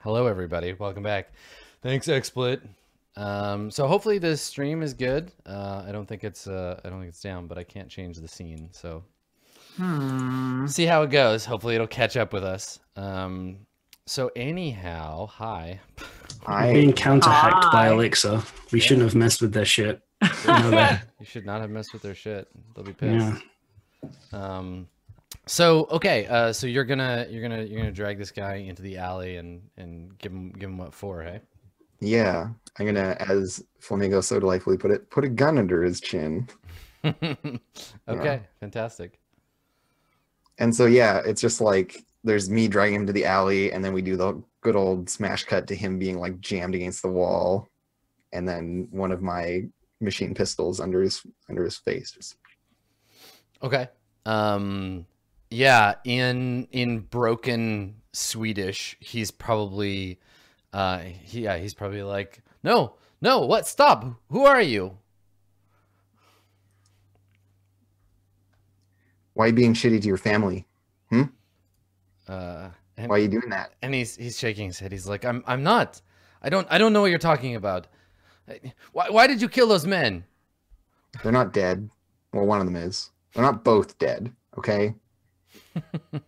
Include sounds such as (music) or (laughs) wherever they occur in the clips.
Hello, everybody. Welcome back. Thanks, XSplit. Um, so hopefully this stream is good. Uh, I don't think it's uh, I don't think it's down, but I can't change the scene. So Hmm. see how it goes. Hopefully it'll catch up with us. Um, so anyhow, hi. I Being counter hacked by Alexa. Elixir. We shouldn't have messed with their shit. (laughs) You. You should not have messed with their shit. They'll be pissed. yeah. Um, so okay, uh, so you're gonna you're gonna you're gonna drag this guy into the alley and and give him give him what for, hey? Yeah, I'm gonna, as Flamingo so delightfully put it, put a gun under his chin. (laughs) okay, fantastic. And so yeah, it's just like there's me dragging him to the alley, and then we do the good old smash cut to him being like jammed against the wall, and then one of my machine pistols under his under his face. Okay. Um yeah, in in broken Swedish, he's probably uh he, yeah, he's probably like, "No, no, what? Stop. Who are you?" why are you being shitty to your family? Hmm? Uh and, Why are you doing that? and he's he's shaking his head. He's like, "I'm I'm not. I don't I don't know what you're talking about. Why why did you kill those men?" They're not dead. Well, one of them is. They're not both dead. Okay. (laughs)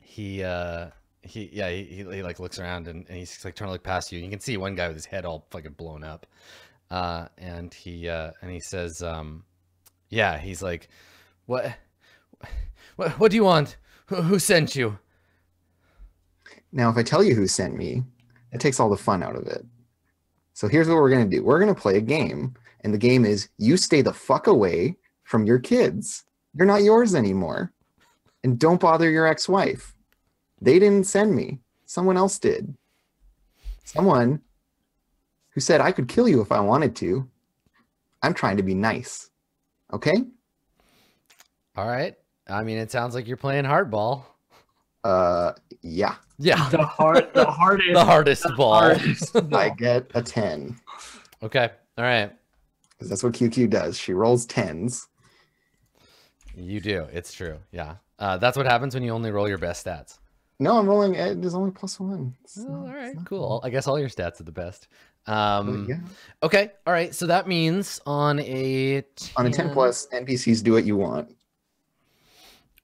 he uh he yeah he, he, he like looks around and, and he's like trying to look past you you can see one guy with his head all fucking blown up uh and he uh and he says um yeah he's like what what, what do you want who, who sent you Now, if I tell you who sent me, it takes all the fun out of it. So here's what we're going to do we're going to play a game. And the game is you stay the fuck away from your kids. You're not yours anymore. And don't bother your ex wife. They didn't send me, someone else did. Someone who said I could kill you if I wanted to. I'm trying to be nice. Okay? all right i mean it sounds like you're playing hardball Uh, yeah. yeah The hard, the (laughs) hardest, the hardest ball hardest (laughs) I get a 10 okay all right because that's what QQ does. She rolls 10s. You do it's true yeah uh that's what happens when you only roll your best stats No, I'm rolling. It is only plus one. It's Oh, not- all it's right, cool. I guess all your stats are the best. Um, yeah. Okay, all right. So that means on a 10, On a 10 plus, NPCs do what you want.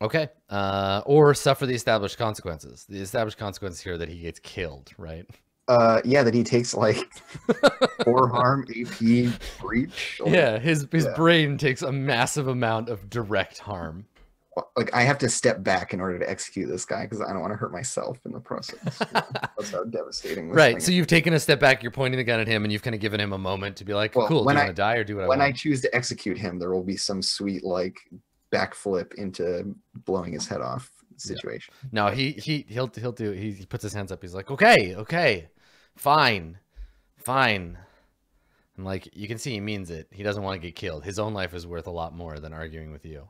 Okay, uh, or suffer the established consequences. The established consequences here that he gets killed, right? Uh, yeah, that he takes like (laughs) four harm, AP, breach. like- Yeah, his his Yeah. brain takes a massive amount of direct harm. Like I have to step back in order to execute this guy because I don't want to hurt myself in the process. (laughs) That's how devastating. This Right. So you've taken a step back. You're pointing the gun at him, and you've kind of given him a moment to be like, Well, "Cool, do when you I- want to die or do what when I I choose to execute him, there will be some sweet like backflip into blowing his head off situation. No, he he he'll he'll do. He, he puts his hands up. He's like, "Okay, okay, fine, fine." And like you can see, he means it. He doesn't want to get killed. His own life is worth a lot more than arguing with you.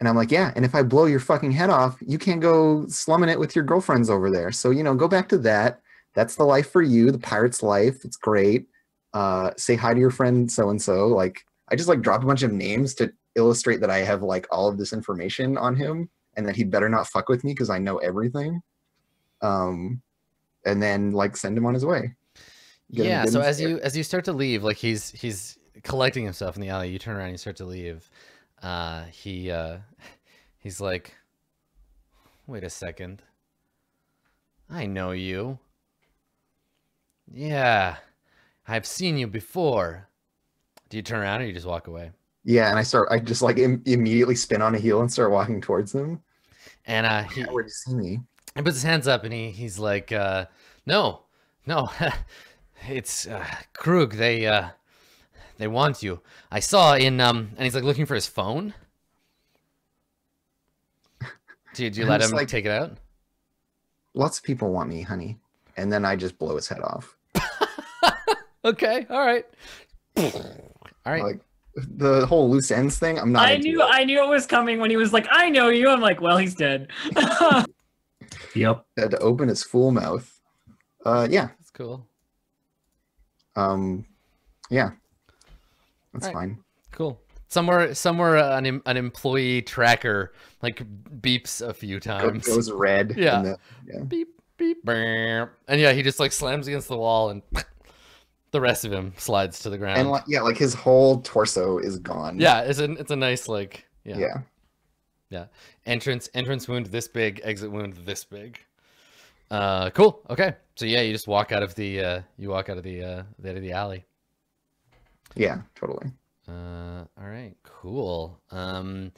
And I'm like, yeah. And if I blow your fucking head off, you can't go slumming it with your girlfriends over there. So you know, go back to that. That's the life for you, the pirate's life. It's great. Uh, say hi to your friend so and so. Like, I just like dropped a bunch of names to illustrate that I have like all of this information on him, and that he'd better not fuck with me because I know everything. Um, and then like send him on his way. Get him- yeah. So as you as you start to leave, like he's he's collecting himself in the alley. You turn around, you start to leave. Uh, he uh, he's like, "Wait a second. I know you. Yeah, I've seen you before." Do you turn around or you just walk away? yeah, and I start. I just like Im- immediately spin on a heel and start walking towards them. And uh, he, Yeah, where'd you see me? He puts his hands up and he he's like, uh, "No, no, (laughs) it's uh, Krug. They uh, they want you. I saw in um." And he's like looking for his phone. Did you I'm let him like- take it out? lots of people want me, honey. And then I just blow his head off. (laughs) Okay, all right, all right. Like the whole loose ends thing, I'm not. I into knew, it. I knew it was coming when he was like, "I know you." I'm like, "Well, he's dead." (laughs) Yep. had to open his full mouth. Uh, yeah. That's cool. Um, yeah. That's Right. fine. Cool. Somewhere, somewhere, uh, an em- an employee tracker like beeps a few Go- times. goes red. (laughs) Yeah. and then- Beep, beep, brr. and yeah, he just like slams against the wall, and (laughs) the rest of him slides to the ground. And like, yeah, like his whole torso is gone. yeah, it's a it's a nice like yeah, Yeah. Entrance entrance wound this big, exit wound this big. Uh, cool. Okay, so yeah, you just walk out of the uh, you walk out of the uh, the, out of the alley. Yeah, totally. Uh, all right, cool. Um,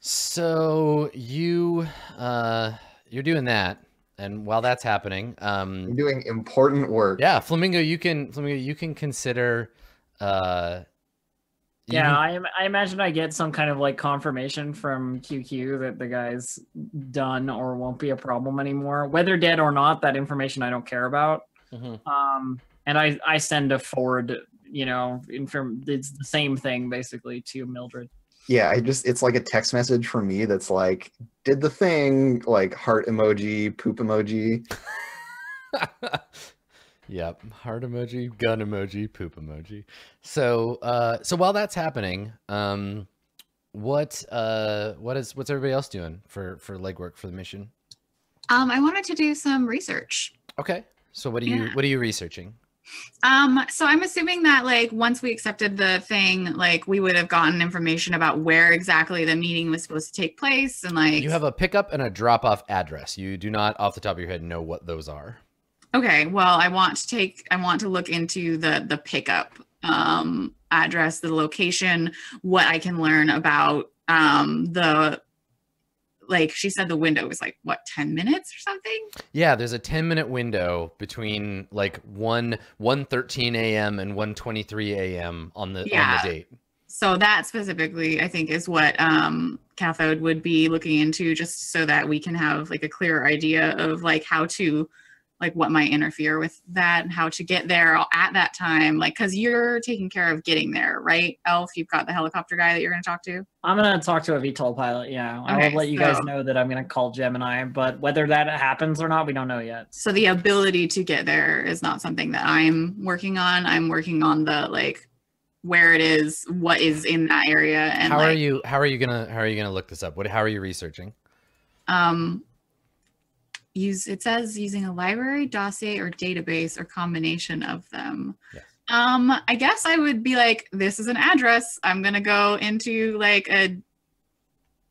so you uh, you're doing that, and while that's happening, um, I'm doing important work. yeah, Flamingo, you can Flamingo, you can consider. Uh, you Yeah, can- I, I imagine I get some kind of like confirmation from QQ that the guy's done or won't be a problem anymore. Whether dead or not, that information I don't care about. Mhm. Um, and I I send a forward, you know, inform. It's the same thing basically to Mildred. Yeah, I just it's like a text message from me that's like, did the thing, like heart emoji, poop emoji. (laughs) yep, heart emoji, gun emoji, poop emoji. So, uh, so while that's happening, um, what, uh, what is what's everybody else doing for for legwork for the mission? Um, I wanted to do some research. Okay, so what are you Yeah. what are you researching? Um, so I'm assuming that like once we accepted the thing, like we would have gotten information about where exactly the meeting was supposed to take place and like You have a pickup and a drop off address. You do not, off the top of your head, know what those are. Okay, well, I want to take I want to look into the the pickup um address, the location, what I can learn about um the like she said the window was like what 10 minutes or something? Yeah, there's a 10 minute window between like 1 1:13 a.m. and 1:23 a.m. on the Yeah. on the date. So that specifically, I think, is what um, Cathode would be looking into, just so that we can have like a clearer idea of like how to, like what might interfere with that, and how to get there at that time. Like, because you're taking care of getting there, right, Elf? You've got the helicopter guy that you're going to talk to. I'm gonna talk to a VTOL pilot. Yeah, i will let you guys know that I'm gonna call Gemini, but whether that happens or not, we don't know yet. So the ability to get there is not something that I'm working on. I'm working on the like where it is, what is in that area, and how like, are you how are you going to how are you going to look this up? What how are you researching? um use it says using a library dossier or database or combination of them Yes. um i guess i would be like this is an address i'm gonna go into like a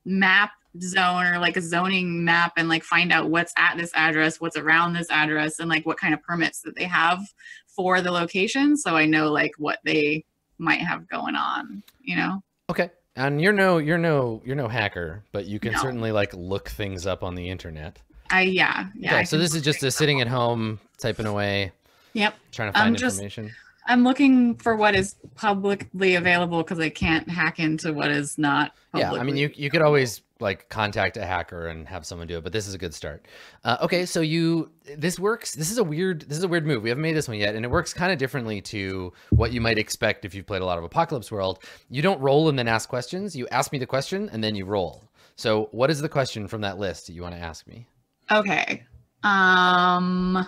map zone or like a zoning map and like find out what's at this address what's around this address and like what kind of permits that they have for the location so i know like what they might have going on you know Okay. And you're no you're no you're no hacker, but you can No. certainly like look things up on the internet. I yeah yeah okay, so this is just a sitting at home typing away, yep trying to I'm find just- information. I'm looking for what is publicly available because I can't hack into what is not. Yeah, I mean, you you could always like contact a hacker and have someone do it, but this is a good start. Uh, okay, so you this works. This is a weird this is a weird move. We haven't made this one yet, and it works kind of differently to what you might expect if you've played a lot of Apocalypse World. You don't roll and then ask questions. You ask me the question and then you roll. So, what is the question from that list that you want to ask me? Okay. Um,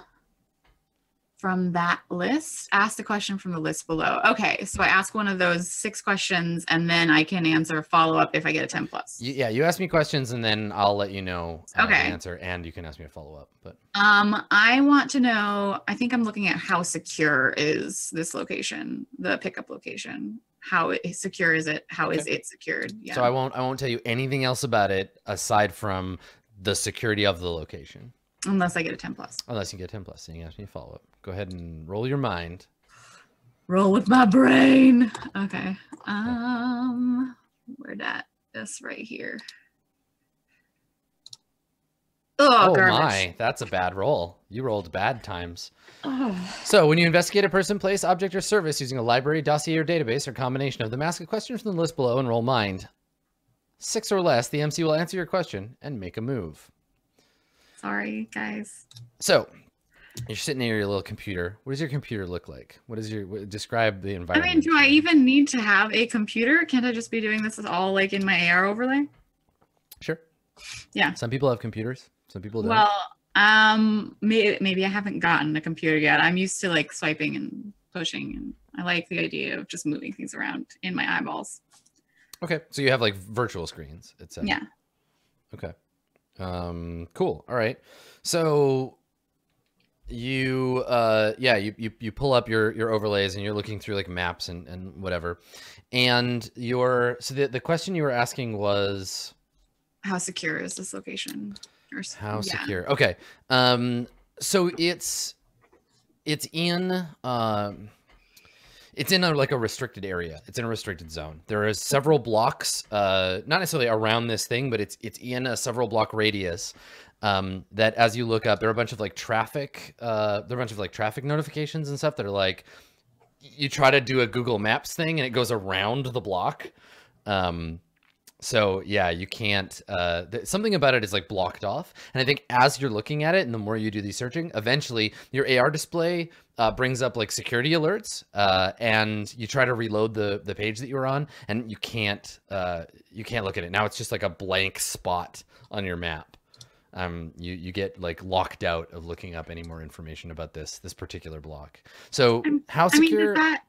from that list, ask the question from the list below. Okay, so I ask one of those six questions, and then I can answer follow up if I get a ten plus. Yeah, you ask me questions and then I'll let you know uh, the Okay. answer, and you can ask me a follow up. But Um, I want to know. I think I'm looking at how secure is this location, the pickup location. How it, secure is it? How is it secured? Yeah. so I won't I won't tell you anything else about it aside from the security of the location. Unless I get a ten plus. Unless you get 10 plus, then you ask me a follow up. Go ahead and roll your mind. Roll with my brain. Okay. Um, where that? This right here. Oh, Oh, my, that's a bad roll. You rolled bad times. Oh. So when you investigate a person, place, object, or service using a library, dossier, or database, or combination of them, ask a question from the list below and roll mind. Six or less, the MC will answer your question and make a move. Sorry, guys. So you're sitting near your little computer. What does your computer look like? What is your what, describe the environment? I mean, do I even need to have a computer? Can't I just be doing this all like in my AR overlay? Sure. Yeah. Some people have computers. Some people don't. Well, um, maybe maybe I haven't gotten a computer yet. I'm used to like swiping and pushing, and I like the idea of just moving things around in my eyeballs. Okay, so you have like virtual screens. It's Yeah. Okay. Um, cool. All right. So you uh yeah you, you you pull up your your overlays and you're looking through like maps and and whatever and your so the, the question you were asking was How secure is this location? Or how yeah. secure okay um so it's it's in um it's in a like a restricted area. It's in a restricted zone. There is several blocks uh not necessarily around this thing but it's it's in a several block radius um that as you look up there are a bunch of like traffic uh there are a bunch of like traffic notifications and stuff that are like you try to do a google maps thing and it goes around the block. Um so yeah, you can't. Uh, th- something about it is like blocked off, and I think as you're looking at it, and the more you do the searching, eventually your AR display uh, brings up like security alerts, uh, and you try to reload the the page that you were on, and you can't. Uh, you can't look at it now. It's just like a blank spot on your map. Um, you you get like locked out of looking up any more information about this this particular block. So I'm- how I mean, secure? does that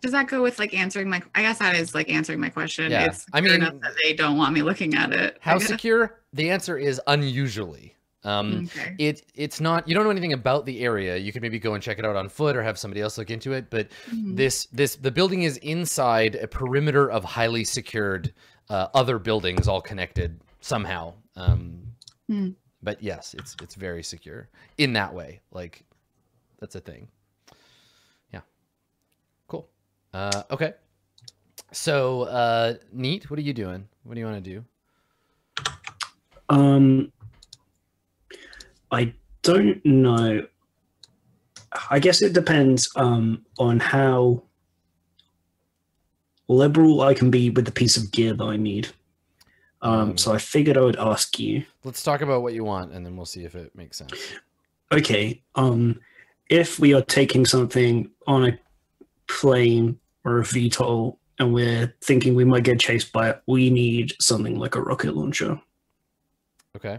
does that go with like answering my? I guess that is like answering my question. Yeah, It's I secure enough mean- that they don't want me looking at it. How secure? The answer is unusually. Um, Okay. it it's not you don't know anything about the area. You could maybe go and check it out on foot or have somebody else look into it but Mhm. this this the building is inside a perimeter of highly secured uh, other buildings all connected somehow. Um Hmm. but yes it's it's very secure in that way. Like that's a thing. Yeah. Cool. Uh okay. So uh neat what are you doing? What do you want to do? Um, I don't know. I guess it depends um, on how liberal I can be with the piece of gear that I need. Um, Um, so I figured I would ask you. let's talk about what you want and then we'll see if it makes sense Okay, um, if we are taking something on a plane or a VTOL and we're thinking we might get chased by it, we need something like a rocket launcher. okay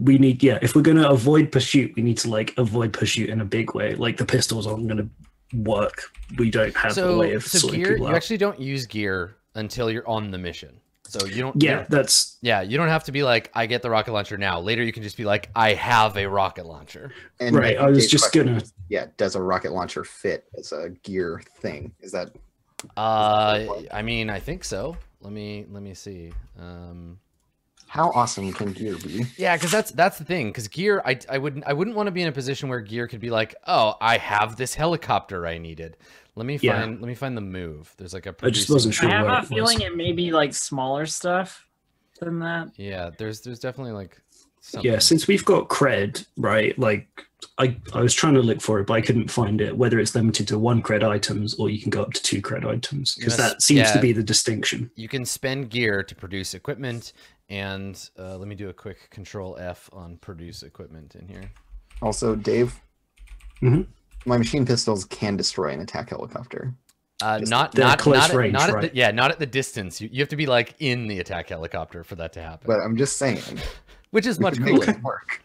we need yeah if we're going to avoid pursuit we need to like avoid pursuit in a big way. Like the pistols aren't going to work. We don't have a way of so sorting gear people you actually don't use gear until you're on the mission. So you don't you yeah don't- that's yeah you don't have to be like i get the rocket launcher now. Later you can just be like i have a rocket launcher. And right I i was just question gonna Yeah, does a rocket launcher fit as a gear thing? Is that uh i mean i think so. Let me let me see. Um how awesome can gear be? yeah because that's that's the thing because gear i i wouldn't i wouldn't want to be in a position where gear could be like oh i have this helicopter i needed let me Yeah. find let me find the move there's like a I just wasn't sure. I have a it was. feeling it may be like smaller stuff than that. yeah there's there's definitely like something. yeah since we've got cred right like I, I was trying to look for it but i couldn't find it whether it's limited to one cred items or you can go up to two cred items because that seems to be the distinction you can spend gear to produce equipment and uh, let me do a quick control f on produce equipment in here Also, Dave, Mhm. my machine pistols can destroy an attack helicopter. uh, Just- not They're not close not, at, range, not at right? the, yeah not at the distance you, you have to be like in the attack helicopter for that to happen But I'm just saying, (laughs) which is much can cooler work.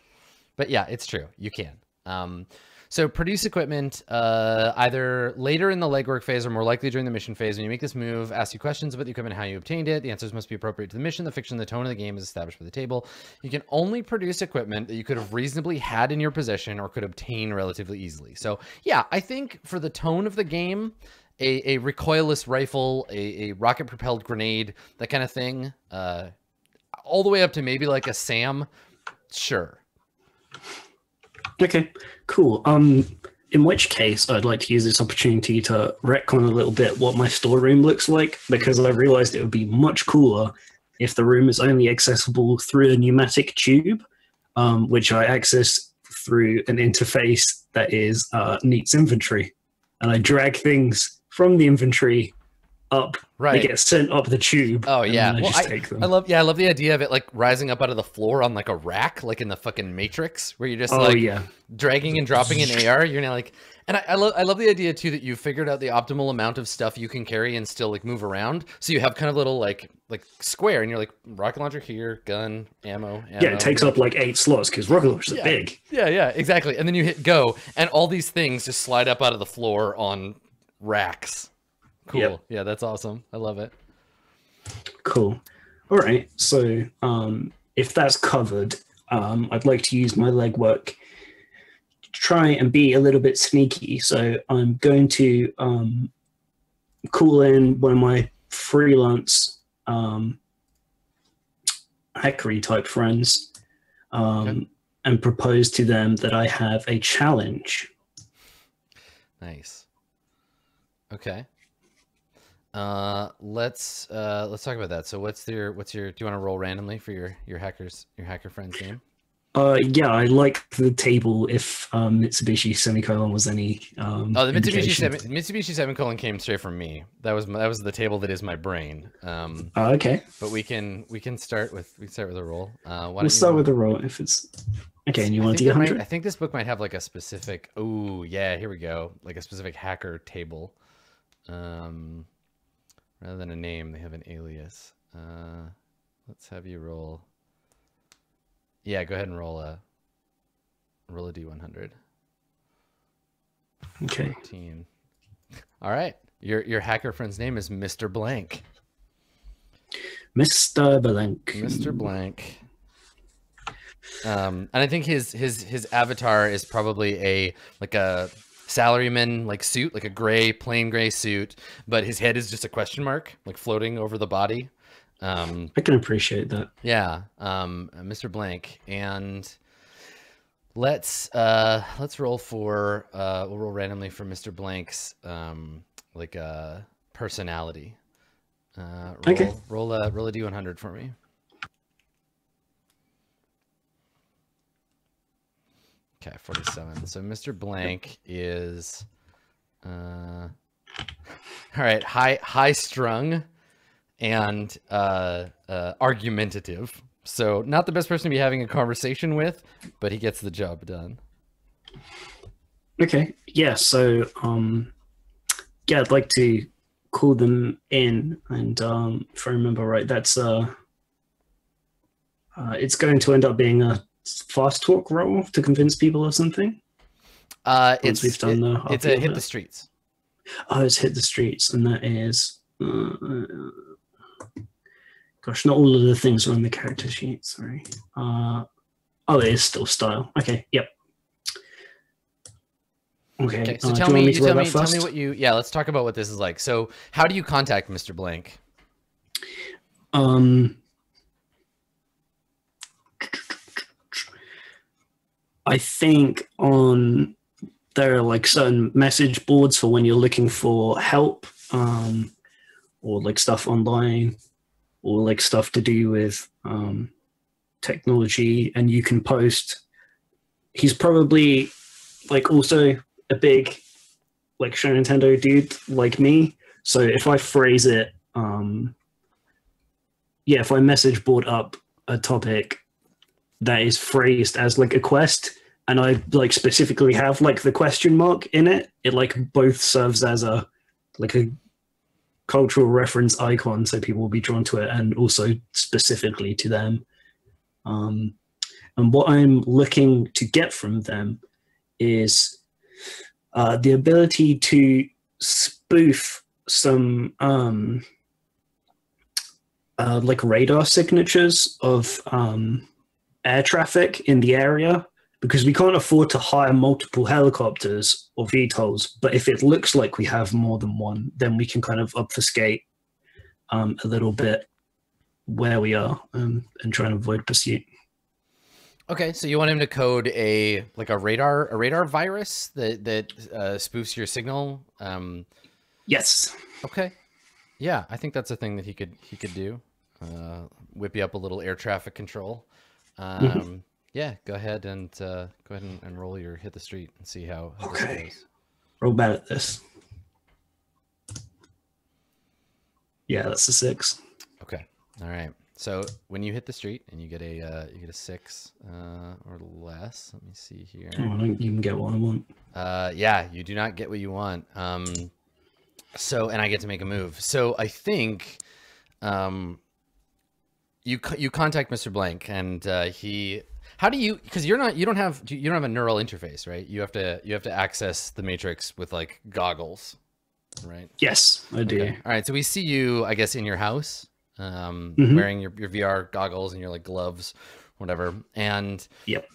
but yeah it's true you can um so produce equipment uh, either later in the legwork phase or more likely during the mission phase. When you make this move ask you questions about the equipment how you obtained it. The answers must be appropriate to the mission. The fiction the tone of the game is established by the table. You can only produce equipment that you could have reasonably had in your possession or could obtain relatively easily. So yeah i think for the tone of the game a, a recoilless rifle a, a rocket propelled grenade that kind of thing uh, all the way up to maybe like a sam sure Okay, cool. Um, in which case, I'd like to use this opportunity to retcon a little bit what my storeroom looks like because I realized it would be much cooler if the room is only accessible through a pneumatic tube, um, which I access through an interface that is uh, Neat's inventory, and I drag things from the inventory up. right They get sent up the tube. Oh yeah, I well, I. I love yeah, I love the idea of it like rising up out of the floor on like a rack, like in the fucking Matrix, where you're just oh like yeah, dragging and dropping an (laughs) AR. You're now like, and I, I love I love the idea too that you figured out the optimal amount of stuff you can carry and still like move around. So you have kind of little like like square, and you're like rocket launcher here, gun, ammo. ammo. yeah. It takes up like eight slots because rocket launchers are Yeah. big. Yeah, yeah, exactly. And then you hit go, and all these things just slide up out of the floor on racks. Cool. Yep. Yeah, that's awesome. I love it. Cool. All right. So um, if that's covered, um, I'd like to use my legwork to try and be a little bit sneaky. So I'm going to um, call in one of my freelance um, hackery type friends um, Okay. and propose to them that I have a challenge. Nice. Okay. Uh, let's uh let's talk about that. So, what's your what's your? Do you want to roll randomly for your your hackers your hacker friend's name? Uh, yeah, I like the table if um, Mitsubishi semicolon was any. Um, Oh, the Mitsubishi seven Mitsubishi semicolon came straight from me. That was my, that was the table that is my brain. Um, Oh, okay, but we can we can start with we can start with a roll. Uh, we'll start with the roll if it's okay. And you I want to get 100? I think this book might have like a specific. Oh yeah, here we go. Like a specific hacker table. Um, rather than a name, they have an alias. Uh, let's have you roll. Yeah, go ahead and roll a roll a d100. Okay. 14. All right, your your hacker friend's name is Mr. Blank. Mr. Blank. Mr. Blank. Um, and I think his his his avatar is probably a like a salaryman like suit, like a gray, plain gray suit, but his head is just a question mark, like floating over the body. Um, I can appreciate that. yeah, um, uh, Mr. Blank, and let's uh, let's roll for uh, we'll roll randomly for Mr. Blank's um, like uh, personality. Uh, roll, Okay. roll a roll a d100 for me. Okay, 47. So Mr. Blank is uh (laughs) all right, high high strung and uh, uh argumentative. So not the best person to be having a conversation with, but he gets the job done. Okay. Yeah. So, um, yeah, I'd like to call them in, and um, if I remember right, that's uh, uh, it's going to end up being a fast talk roll to convince people or something. Uh Once it's we've done it- the it's a hit the streets. Oh, it's hit the streets, and that is. Uh, gosh, not all of the things are on the character sheet. Sorry. Uh, oh, it is still style. Okay. Yep. Okay. Okay, so uh, tell me, me you to tell me, tell me what you. Yeah, let's talk about what this is like. So, how do you contact Mr. Blank? Um, I think on there are like certain message boards for when you're looking for help, um, or like stuff online, or like stuff to do with um, technology, and you can post. He's probably like also a big like show Nintendo dude like me. So if I phrase it, um, yeah, if I message board up a topic that is phrased as like a quest, and I like specifically have like the question mark in it, it like both serves as a like a cultural reference icon, so people will be drawn to it, and also specifically to them. Um, and what I'm looking to get from them is uh, the ability to spoof some um, uh, like radar signatures of um, air traffic in the area because we can't afford to hire multiple helicopters or VTOLs. But if it looks like we have more than one, then we can kind of obfuscate um, a little bit where we are um, and try and avoid pursuit. Okay, so you want him to code a like a radar a radar virus that that uh, spoofs your signal. Um, Yes. okay, yeah, I think that's a thing that he could he could do. Uh, whip you up a little air traffic control. Um, Yeah, go ahead and uh, go ahead and, and roll your hit the street and see how, how Okay. goes. Roll bad at this. Yeah, that's a six. Okay. All right. So when you hit the street and you get a uh, you get a six uh, or less, let me see here. Oh, I don't even get what I want. Uh, yeah, you do not get what you want. Um, so and I get to make a move. So I think, um, you you contact Mr. Blank and uh, he. How do you? Because you're not you don't have you don't have a neural interface, right? You have to you have to access the matrix with like goggles, right? Yes, I do. Okay. All right. So we see you, I guess, in your house, um, Mhm. wearing your, your VR goggles and your like gloves, whatever. And Yep.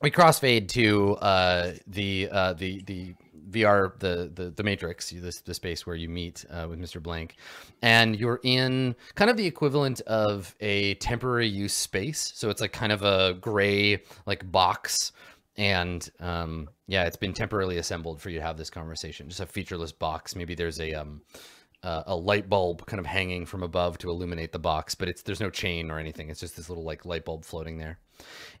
we crossfade to uh, the uh, the the VR the the the Matrix, the the space where you meet uh, with Mr. Blank, and you're in kind of the equivalent of a temporary use space. So it's like kind of a gray like box, and um, yeah, it's been temporarily assembled for you to have this conversation. Just a featureless box. Maybe there's a um, uh, a light bulb kind of hanging from above to illuminate the box, but it's there's no chain or anything. It's just this little like light bulb floating there.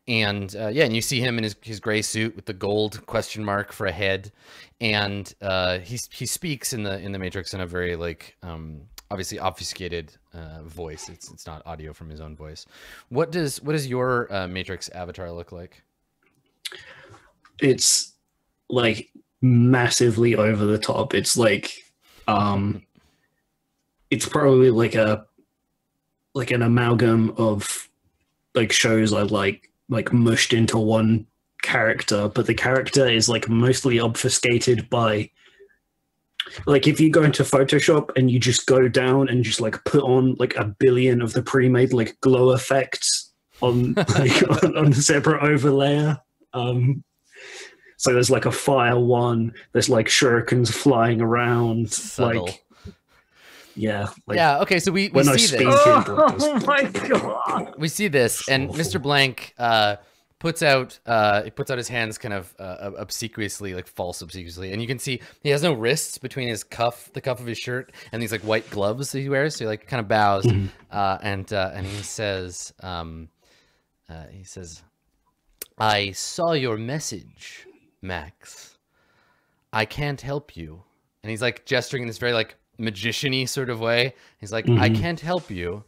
And uh, yeah, and you see him in his, his gray suit with the gold question mark for a head, and uh, he he speaks in the in the Matrix in a very like um, obviously obfuscated uh, voice. It's it's not audio from his own voice. What does what does your uh, Matrix avatar look like? It's like massively over the top. It's like um it's probably like a like an amalgam of like shows are like like mushed into one character, but the character is like mostly obfuscated by like if you go into Photoshop and you just go down and just like put on like a billion of the pre-made like glow effects on (laughs) like on, on a separate overlayer. Um so there's like a fire one, there's like shurikens flying around, Subtle. like yeah, like yeah. Okay. So we, we when I see speak, this. it (laughs) Oh, my god! we see this and Awful. mr blank uh puts out uh he puts out his hands kind of uh, obsequiously like false obsequiously and you can see he has no wrists between his cuff the cuff of his shirt and these like white gloves that he wears so he like kind of bows Mhm. uh and uh and he says um uh he says i saw your message max i can't help you and he's like gesturing in this very like magician-y sort of way. He's like i Mhm. can't help you.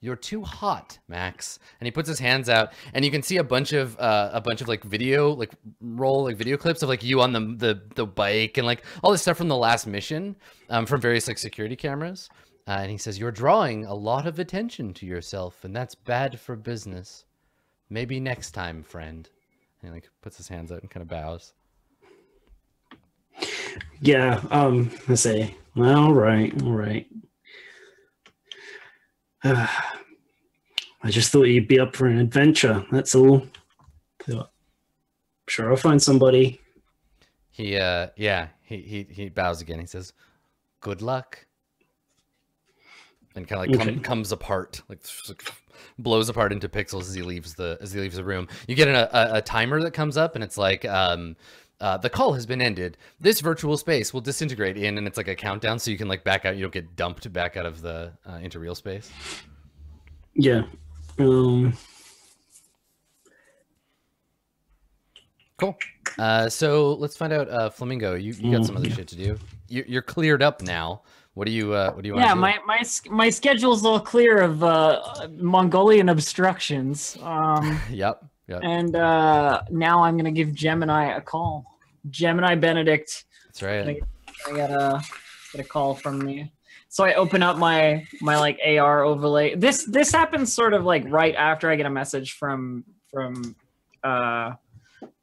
You're too hot max. And he puts his hands out and you can see a bunch of uh, a bunch of like video like roll like video clips of like you on the the, the bike and like all this stuff from the last mission um, from various like security cameras. Uh, and he says you're drawing a lot of attention to yourself and that's bad for business. Maybe next time friend. And he like puts his hands out and kind of bows. Yeah, um, let's see. All right, all right. Uh, (sighs) I just thought you'd be up for an adventure. That's all. So, Sure, I'll find somebody. he uh yeah he he, he bows again he says good luck and kind of like Okay. come, comes apart like blows apart into pixels as he leaves the as he leaves the room you get a, a, a timer that comes up and it's like um uh, the call has been ended. This virtual space will disintegrate in, and it's like a countdown, so you can like back out. You don't get dumped back out of the uh, into real space. Yeah. Um, Cool. Uh, so let's find out, uh, Flamingo. You, you got some other yeah. shit to do. You, you're cleared up now. What do you uh, What do you want? Yeah, do? my my s- my schedule's all clear of uh, Mongolian obstructions. Um, (laughs) Yep. Yep. and uh, now I'm gonna give Gemini a call. Gemini Benedict, That's right. I got a get a call from me. So I open up my my like AR overlay. This this happens sort of like right after I get a message from from uh,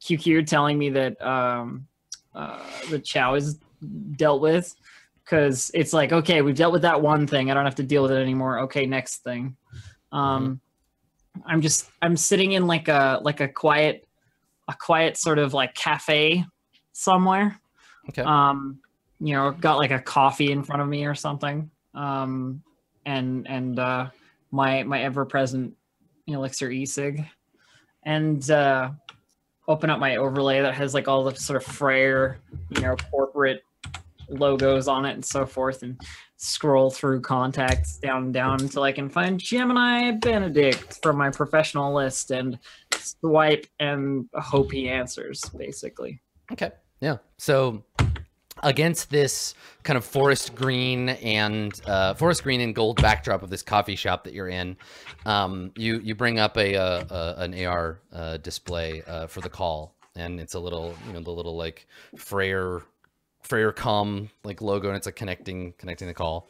QQ telling me that um, uh, the Chow is dealt with because it's like okay we've dealt with that one thing I don't have to deal with it anymore. Okay, next thing. Um, I'm just I'm sitting in like a like a quiet a quiet sort of like cafe somewhere Okay. um you know got like a coffee in front of me or something um and and uh my my ever-present elixir e-cig and uh open up my overlay that has like all the sort of Freyr, you know, corporate logos on it and so forth, and scroll through contacts down and down until I can find Gemini Benedict from my professional list and swipe and hope he answers, basically. Okay. Yeah. So against this kind of forest green and uh, forest green and gold backdrop of this coffee shop that you're in, um, you you bring up a, uh uh an AR uh, display uh, for the call, and it's a little you know the little like Freyr Freyr com like logo, and it's like connecting connecting the call,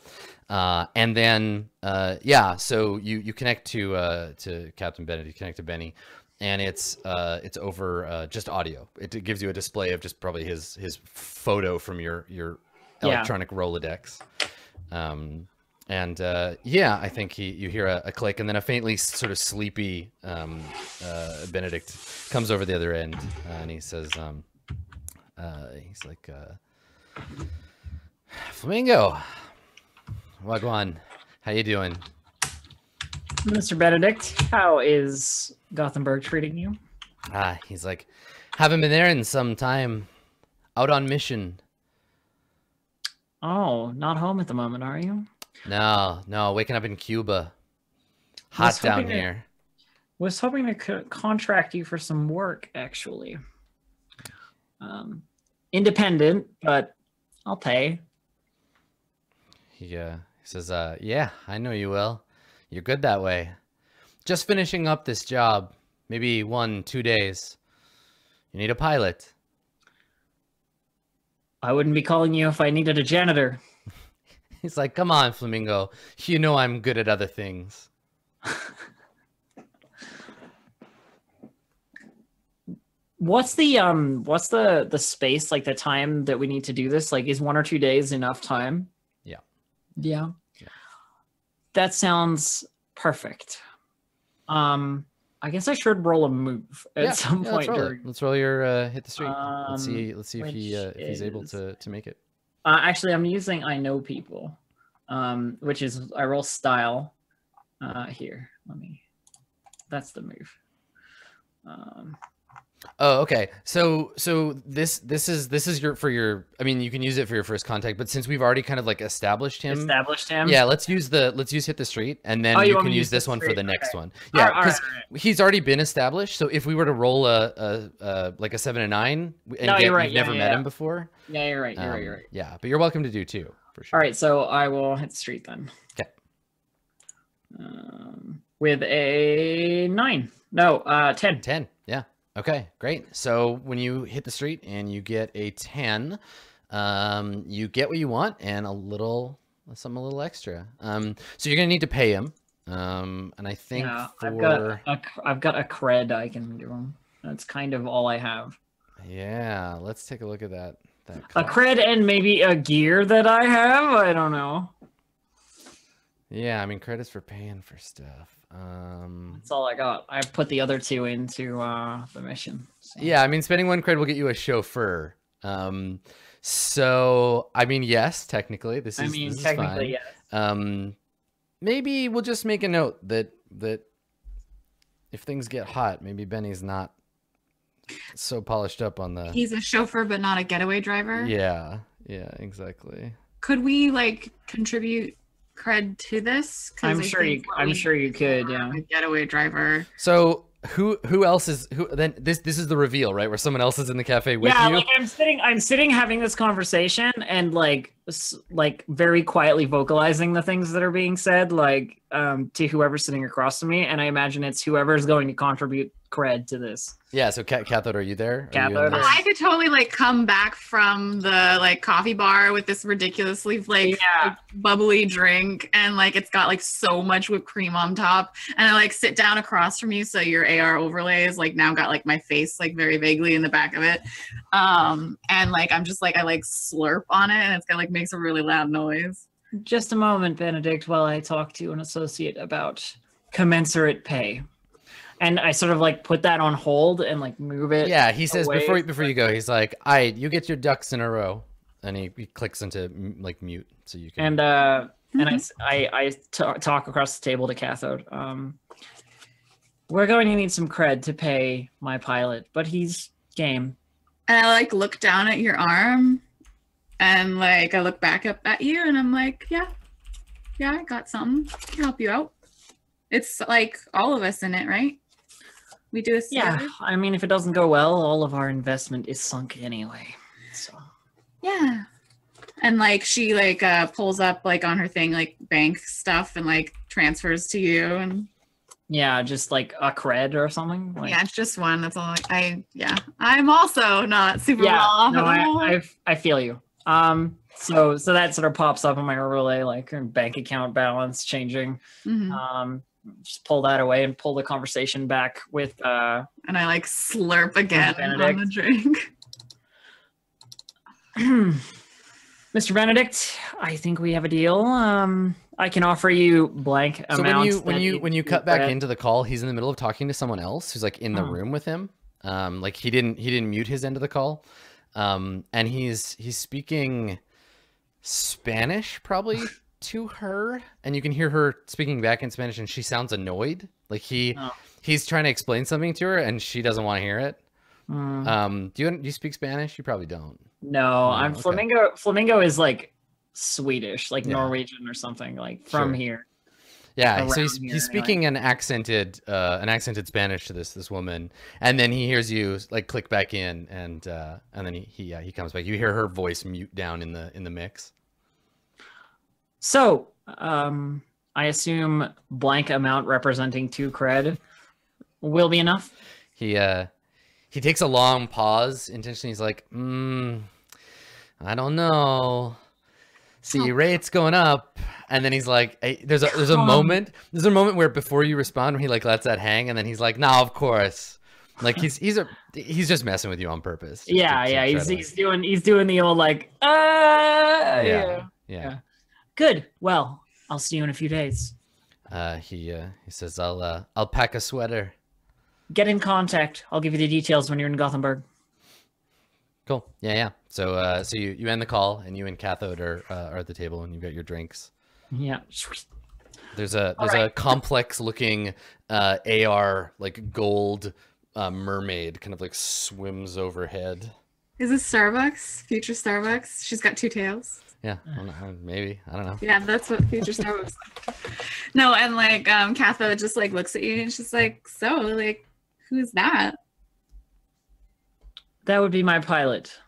uh, and then uh, yeah, so you you connect to to Captain Bennett, you connect to Benny, and it's uh, it's over uh, just audio. It, it gives you a display of just probably his his photo from your your Yeah. electronic Rolodex. Um, and uh, yeah, I think he you hear a, a click, and then a faintly sort of sleepy um, uh, Benedict comes over the other end, uh, and he says, um, uh, he's like, uh, Flamingo, Wagwan, how you doing? Mr. Benedict, how is Gothenburg treating you? Ah, he's like, haven't been there in some time, out on mission. Oh, not home at the moment, are you? No, no, waking up in Cuba. Hot down that- here. Was hoping to co- contract you for some work, actually. Um, independent, but I'll pay. He uh, he says, uh, yeah, I know you will. You're good that way. Just finishing up this job. Maybe one, two days. You need a pilot. I wouldn't be calling you if I needed a janitor. (laughs) He's like, come on, Flamingo. You know I'm good at other things. (laughs) What's the um? What's the the space like the time that we need to do this? Like, is one or two days enough time? Yeah. Yeah. That sounds perfect. Um, I guess I should roll a move at yeah, some yeah, point let's roll, during. let's roll your uh, hit the street. let's Um, see. Let's see if he uh, if he's able to to make it. Uh, actually, I'm using I know people, um, which is I roll style. Uh, here, let me. That's the move. Um, Oh, okay. So so this this is this is your for your. I mean, you can use it for your first contact, but since we've already kind of like established him. established him. Yeah, let's use the let's use hit the street, and then Oh, you you can use this one for the next Okay. one. Yeah, right, because right, right. he's already been established. So if we were to roll a, a, a like a seven and nine, and No, get, you're right, you've yeah, never yeah, met yeah. him before, Yeah, you're right. You're right. um, You're right. yeah, but you're welcome to do too for sure. All right, so I will hit the street then. 'Kay. Um, with a nine. No, uh, ten. ten. Yeah. Okay, great. So when you hit the street and you get a ten, um, you get what you want and a little something a little extra. Um, so you're gonna need to pay him. Um, and I think Yeah, for I've got a, I've got a cred I can give him. That's kind of all I have. yeah, let's take a look at that. That A cred and maybe a gear that I have. I don't know. Yeah, I mean credits for paying for stuff. Um, That's all I got. I put the other two into uh, the mission. so. yeah, I mean spending one credit will get you a chauffeur. Um, so I mean yes, technically this is I mean, this is technically, fine. yes. Um, maybe we'll just make a note that that if things get hot, maybe Benny's not so polished up on the. He's a chauffeur, but not a getaway driver. Yeah, yeah, exactly. Could we like contribute cred to this? I'm I sure you. I'm sure you could. Yeah. A getaway driver. So who who else is who then this this is the reveal right where someone else is in the cafe with yeah, you. like I'm sitting, I'm sitting having this conversation and like, s- like very quietly vocalizing the things that are being said, like um, to whoever's sitting across from me, and I imagine it's whoever's going to contribute cred to this. Yeah, so Cat Cathode, are you there? Are you this? I could totally like come back from the like coffee bar with this ridiculously like, Yeah. like, bubbly drink and like it's got like so much whipped cream on top and I like sit down across from you so your AR overlay is like now got like my face like very vaguely in the back of it um and like I'm just like I like slurp on it and it's got like makes a really loud noise Just a moment, Benedict, while I talk to an associate about commensurate pay. And I sort of like put that on hold and like move it. Yeah, he says away before from before you go, he's like, "I you get your ducks in a row," and he, he clicks into like mute so you can. and uh and I Mhm. s- I I ta- talk across the table to Cathode. Um, we're going to need some cred to pay my pilot, but he's game. and I like look down at your arm and like I look back up at you and I'm like, yeah, yeah, I got something. I can help you out. It's like all of us in it, right? We do this Yeah, together. I mean, if it doesn't go well, all of our investment is sunk anyway. So Yeah. And like she like uh pulls up like on her thing like bank stuff and like transfers to you and yeah, just like a cred or something. Like, yeah, it's just one. That's all I, yeah. I'm also not super yeah. well off No, at the moment. I, (laughs) I I feel you. Um, so so that sort of pops up in my overlay, like bank account balance changing. Mhm. Um, just pull that away and pull the conversation back with uh And I like slurp again on the drink. (laughs) (clears throat) Mr. Benedict, I think we have a deal. Um, I can offer you blank So amounts. when you when you when you cut back read. into the call, he's in the middle of talking to someone else who's like in the Oh. room with him. Um, like he didn't he didn't mute his end of the call, um, and he's he's speaking Spanish probably (laughs) to her, and you can hear her speaking back in Spanish, and she sounds annoyed. Like he Oh. he's trying to explain something to her, and she doesn't want to hear it. Mm, Um, do you do you speak Spanish? You probably don't. no, I'm okay. flamingo. Flamingo is like Swedish, like Yeah. Norwegian or something, like from Sure. here. Yeah, so he's he's speaking an accented uh, an accented Spanish to this this woman, and then he hears you like click back in, and uh, and then he he he comes back. You hear her voice mute down in the in the mix. So, um, I assume blank amount representing two cred will be enough. He uh he takes a long pause intentionally. He's like, mm, I don't know. See, rates going up, and then he's like, hey, "There's a there's a moment there's a moment where before you respond, when he like lets that hang, and then he's like, "Nah, of course." Like he's he's a he's just messing with you on purpose. just to- Yeah, to yeah, he's, to, like- he's doing he's doing the old like uh yeah. yeah. yeah. Good. Well, I'll see you in a few days. Uh, he uh, he says, "I'll uh, I'll pack a sweater." Get in contact. I'll give you the details when you're in Gothenburg. Cool. Yeah, yeah. So uh, so you you end the call, and you and Cathode are uh, are at the table, and you've got your drinks. Yeah. There's a All there's a complex looking uh, AR like gold uh, mermaid kind of like swims overhead. Is this Starbucks? Future Starbucks? She's got two tails. Yeah, I don't know, maybe I don't know. Yeah, that's what future Starbucks. no, and like um Catho just like looks at you and she's like, so like, who's that? That would be my pilot.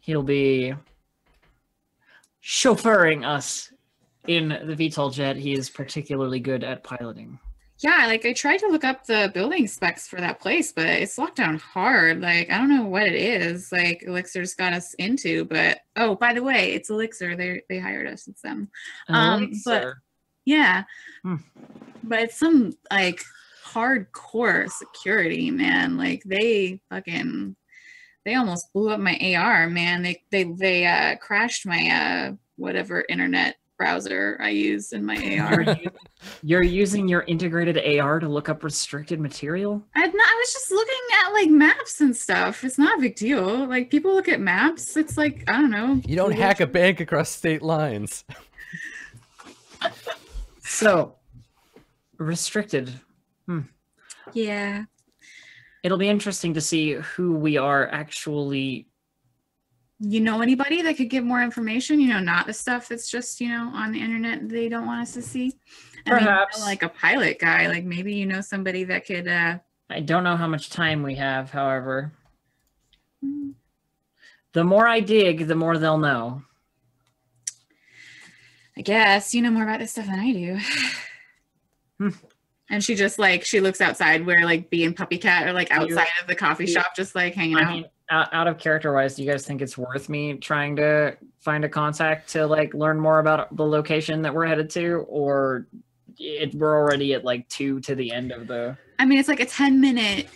He'll be chauffeuring us in the VTOL jet. He is particularly good at piloting. Yeah, like I tried to look up the building specs for that place, but it's locked down hard. Like I don't know what it is. Like Elixir's got us into, but oh, by the way, it's Elixir. They they hired us. It's them. Um, but- Elixir. Yeah. Hmm. But it's some like hardcore security, man. Like they fucking they almost blew up my AR, man. They they they uh crashed my uh whatever internet browser I use in my AR. you're using your integrated AR to look up restricted material? I, not, I was just looking at like maps and stuff. It's not a big deal. Like people look at maps. It's like I don't know. You don't hack a bank across state lines. (laughs) So, restricted. Yeah. It'll be interesting to see who we are actually. You know anybody that could give more information? You know, not the stuff that's just you know on the internet they don't want us to see. I mean, Perhaps. like a pilot guy. Like maybe you know somebody that could. uh I don't know how much time we have, however. The more I dig, the more they'll know. I guess you know more about this stuff than I do. (sighs) And she just like she looks outside where like B and Puppy Cat are like outside of the coffee shop, just like hanging I out. mean, out, out of character wise, do you guys think it's worth me trying to find a contact to like learn more about the location that we're headed to, or it, we're already at like two to the end of the? I mean, it's like a 10 minute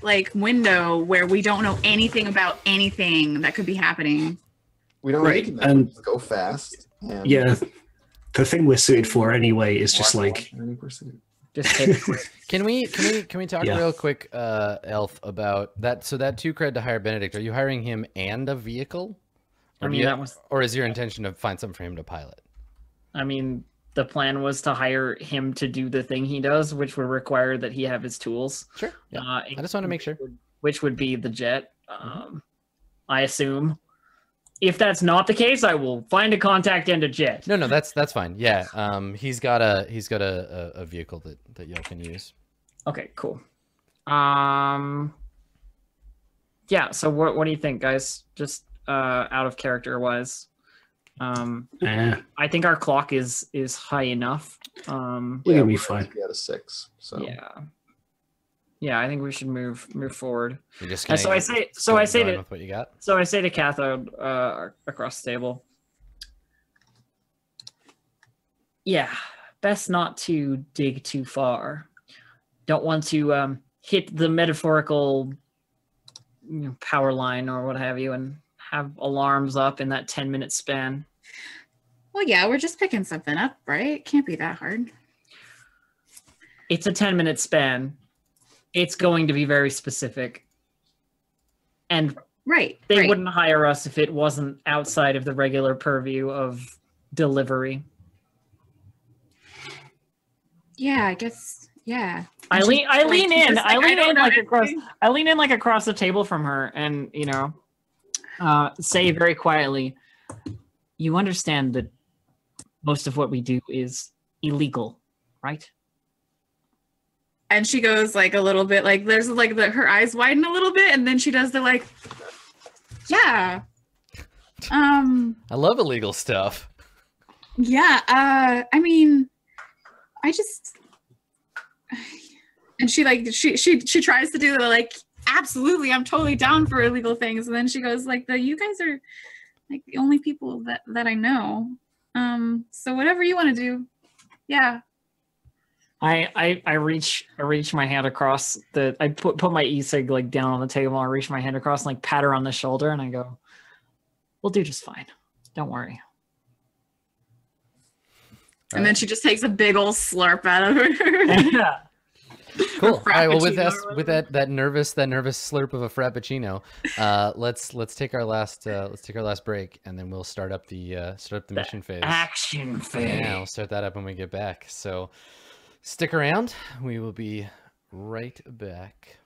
like window where we don't know anything about anything that could be happening. We don't Right, need to and- go fast. And Yeah, the thing we're suited for anyway is just like 90%. Just quick. (laughs) Can we can we can we talk Yeah. real quick, uh, Elf, about that? So that two cred to hire Benedict. Are you hiring him and a vehicle, I or, do mean, you- that was. or is your intention to find something for him to pilot? I mean, the plan was to hire him to do the thing he does, which would require that he have his tools. Sure. Yeah. Uh, I just want to make sure. which would be the jet. Um, I assume. If that's not the case, I will find a contact and a jet. No, no, that's that's fine. Yeah. Um, he's got a he's got a, a, a vehicle that that y'all can use. Okay, cool. Um, yeah. So what what do you think, guys? Just uh, out of character wise, um, eh, I think our clock is is high enough. Um, we're gonna be we're fine. At a six. So yeah, yeah. I think we should move move forward. You're just And so I say, so I say to with what you got. So I say to Cathode uh, across the table, yeah, best not to dig too far. Don't want to um, hit the metaphorical you know, power line or what have you and have alarms up in that 10 minute span. Well, yeah, we're just picking something up, right? Can't be that hard. It's a 10 minute span. It's going to be very specific. And Right. they right. wouldn't hire us if it wasn't outside of the regular purview of delivery. Yeah, I guess. Yeah. I lean I lean in. just I lean don't in like across. I lean in like across the table from her and you know uh say very quietly, you understand that most of what we do is illegal, right? And she goes like a little bit like there's like the her eyes widen a little bit, and then she does the like, yeah. Um. I love illegal stuff. Yeah. Uh. I mean, I just. And she like she she she tries to do the like absolutely I'm totally down for illegal things, and then she goes like the you guys are like the only people that that I know. Um. So whatever you want to do, yeah. I, I I reach I reach my hand across the I put put my e-cig like down on the table. I reach my hand across and like pat her on the shoulder and I go, "We'll do just fine. Don't worry." And then she just takes a big old slurp out of her. yeah. (laughs) (laughs) Cool. All right. Well, with Frappuccino that, with that, that nervous, that nervous slurp of a frappuccino, uh, (laughs) let's let's take our last uh, let's take our last break, and then we'll start up the uh, start up the The mission phase. Action phase. Yeah, we'll start that up when we get back. So stick around. We will be right back.